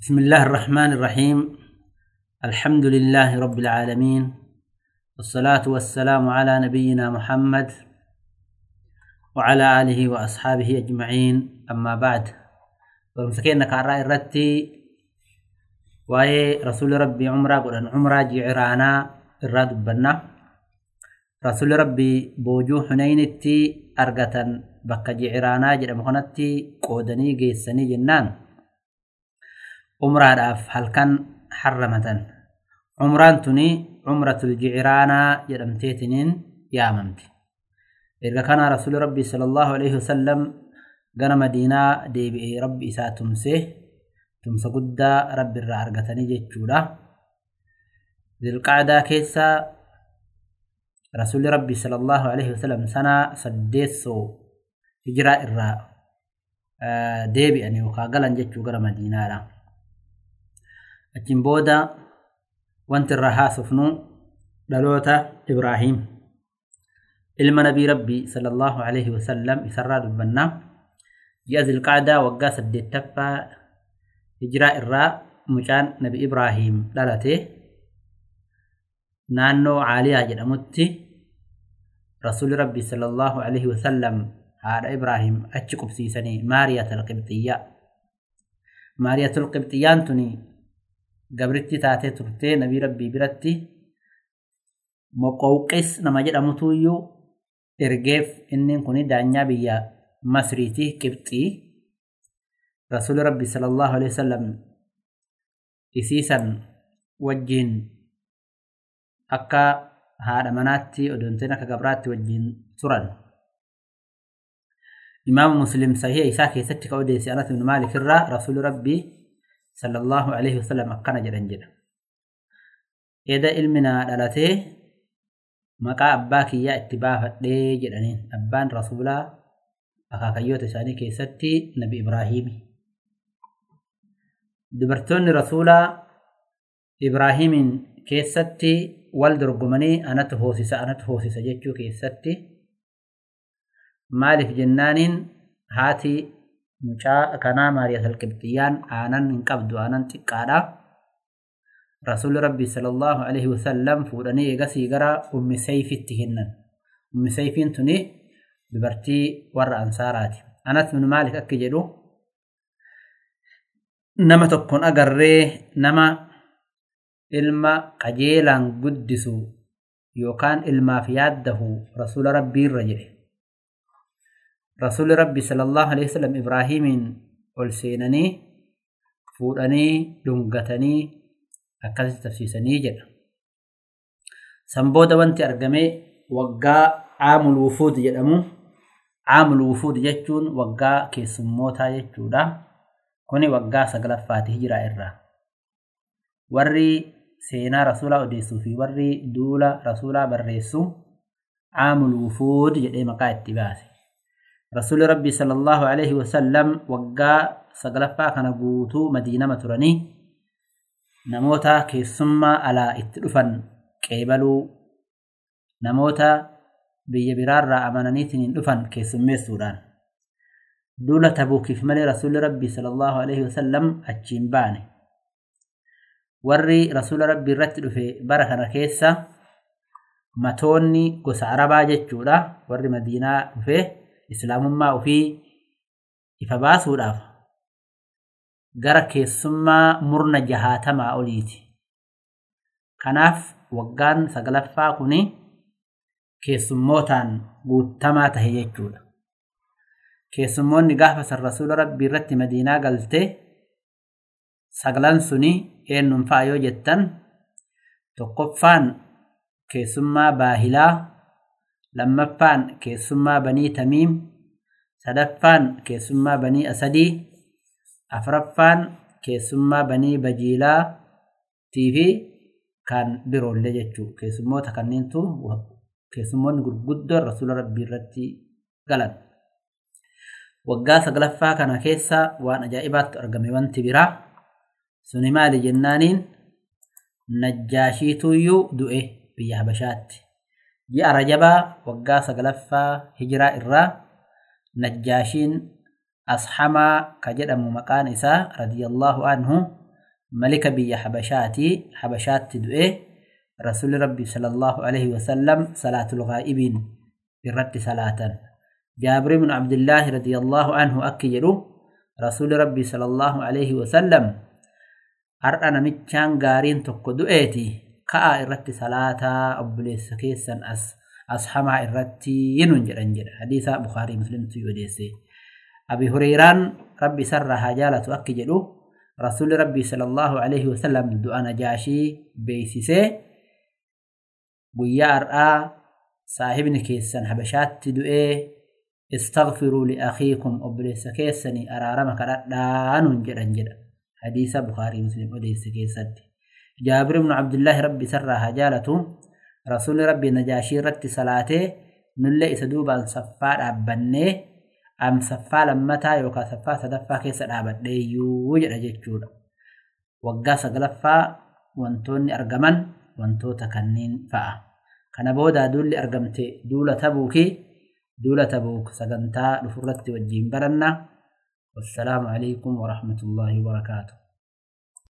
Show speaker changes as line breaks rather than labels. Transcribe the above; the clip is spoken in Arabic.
بسم الله الرحمن الرحيم. الحمد لله رب العالمين. والصلاة والسلام على نبينا محمد وعلى آله وأصحابه أجمعين. أما بعد ومسكين كارا الرتي وهي رسول ربي عمرة قلن عمرة جعرانا الراد بنا. رسول ربي بوجو حنينتي أرغة بك جعرانا جرم قودني جيسني جنان. Umraadhaaf halkan harramatan umraan tuni umratul jiciraanaa jedhamteetiniin yaamamte erga kana rasuli rabbii sala allahu alaihi wasallam gana madiinaa deebi'ee rabbi isaa tumse tumsa guddaa rabbi irraa argatanii jechuudha zilqaadaa keessa rasuli rabbii sala allahu alaihi wasallam sanaa saddeessoo hijiraa irraa deebi'an yookaa galan jechuu gara madiinaadha achiin booda wanti irraa haasofnu dhaloota ibraahim ilma nabii rabbii sallallahu alaihi wasallam isarraa dubbannaa ji'a zilqaadaa waggaa saddeettaffaa hijiraa irraa mucaan nabi ibraahim dhalate naannoo caaliyaa jedhamutti rasuli rabbii sallallahu alaihi wasallam haadha ibraahim achi qubsiisanii maariyatul qibxiyyaa maariyatul qibxiyyaan tuni gabritti taatee turtee nabii rabbii biratti moqowqis nama jedhamutu iyyuu ergeef inni kun daanyaa biyya masriiti qibxii rasuli rabbi sallallahu alaihi wasallam isiisan wajjiin akka haadha manaatti odonteen akka gabraatti wajjiin turan imaamu muslim sahih isaa keessatti ka odeesse anas ibn maalik irraa rasuli rabbii صلى الله عليه وسلم أكنا جدًا جدًا إذا علمنا دلته مقا أباك يا اتباع دي جدًا أبان رسولا أكاكيوت ساني كيستي نبي إبراهيم دبرتون رسولا إبراهيم كيستي والدرقمني أنا تهوسس أنا تهوسس جتشو كيستي مالك جنان هاتي مچا كانا ماريا القبطيان آنن انقبدو آنن تقالا رسول ربي صلى الله عليه وسلم فوراني يغسي غرا أم سيف التهنن أم سيف انتوني ببرتي ور أنسارات أنت من مالك أكجدو نما تكون أقرر نما إلما قجيلا قدسو يوكان إلما فياده رسول ربي الرجل رسول ربي صلى الله عليه وسلم إبراهيم والسينني فودني دنغتني أكثر تفسيسني جد. سنبود وانت أرقمي وقا عام الوفود جدمو. عام الوفود جتون وقا كيسموتا جتودا كوني وقا سقلف فاتح جرا إرا. ورّي سينا رسولا أديسو في ورّي دولا رسولا بريسو. عام الوفود جدي مقا اتباسي. رسول الله عليه وسلم وقا سقلفا كان قوتو مدينة مترني. نموتا كيسما على اتلفن قيبلو نموتا بي برار را أمانانيتين دفن كيسمي السودان دولة تبوكي في ملي رسول ربي صلى الله عليه وسلم أجين باني. warri rasuula rabbii irratti dhufe bara kana keessa matoonni gosa arabaa jechuudha warri madiinaa dhufe islaamummaa ofii ifa baasuudhaaf gara keessummaa murna jahaatamaa oliiti. Kanaaf waggaan sagalaffaa kun keessummootaan guutamaa tahe jechuudha. Keessummoonni gaafa san rasuula rabbii irratti madiinaa galte sagalan suni eenyuun fa'a yoo jettan tokkoffaan keessummaa baahilaa lammaffaan keessummaa banii tamiim sadaffaan keessummaa banii asadii afraffaan keessummaa banii bajiilaa fi kan biroollee jechuu keessummoota kanneentu keessummoonni gurguddoon rasuula rabbii irratti galan. Waggaa saglaffaa kana keessa waan ajaa'ibaatti argame wanti biraa suni maali jennaaniin najjaashiituyyuu du'e biyya Habashaatti. ji'a rajabaa waggaa saglaffaa hijiraa irraa najjaashiin ashamaa ka jedhamu maqaan isaa radiyallahu anhu ملك بي حبشاتي حبشات تدؤه رسول ربي صلى الله عليه وسلم صلاة الغائبين بالرد صلاة. جابر بن عبد الله رضي الله عنه أكيد رسول ربي صلى الله عليه وسلم أرأنا متشان غارين تقو دؤيتي كأ إرت صلاة أبليس كيسا أس. أصحما إرتي ينون جران جران. حديث بخاري مسلم تيوديسي أبي هريران ربي سر هجالة أكيد رسول ربي صلى الله عليه وسلم دعا نجاشي بيسيسي. guyyaa har'aa saahibni keessan habashaatti du'ee استغفروا لأخيكم أبليس كيسني أرارما كردان jedhan jedha hadiisa bukaarii muslim odeesse keessatti jaabir ibnu abdullaahi rabbi isarraa haa jaalatu rasuulli rabbi najaashii irratti salaatee nullee isa duubaan saffaa dhaabbannee am saffaa lammataa yookaan saffaa sadaffaa keessa dhaabadheeyyuu jedha jechuudha waggaa sagalaffaa wantoonni argaman wantoota kanneen fa'a. Kana booda duulli argamte duula tabuuki duula tabuuk sagantaa dhufurratti wajjiin baranna. Wassalaamu alaikum wa rahmatullaahi wa barakaatuh.